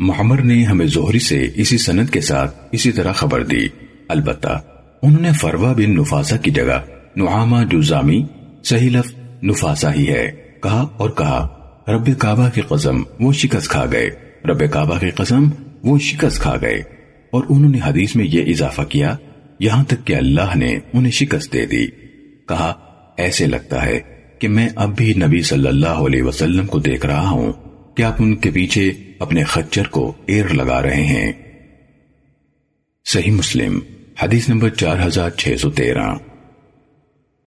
محمد نے ہمیں زہری سے اسی سند کے ساتھ اسی طرح خبر دی۔ البتہ انہوں نے فروا بن نفاسہ کی جگہ نعامہ جزامی صحیح لفظ نفاسہ ہی ہے۔ کہا اور کہا، رب کعبہ کی قسم، وہ شکست کھا گئے۔ رب کعبہ کی قسم، وہ شکست کھا گئے۔ اور انہوں نے حدیث میں یہ اضافہ کیا، یہاں تک کہ اللہ نے انہیں شکست دے دی۔ کہا، ایسے لگتا ہے کہ میں اب بھی نبی صلی اللہ علیہ وسلم کو دیکھ رہا ہوں۔ کہ آپ ان کے پیچھے اپنے خچر کو ایر لگا رہے ہیں؟ صحیح مسلم، حدیث نمبر چار ہزار چھ سو تیرہ۔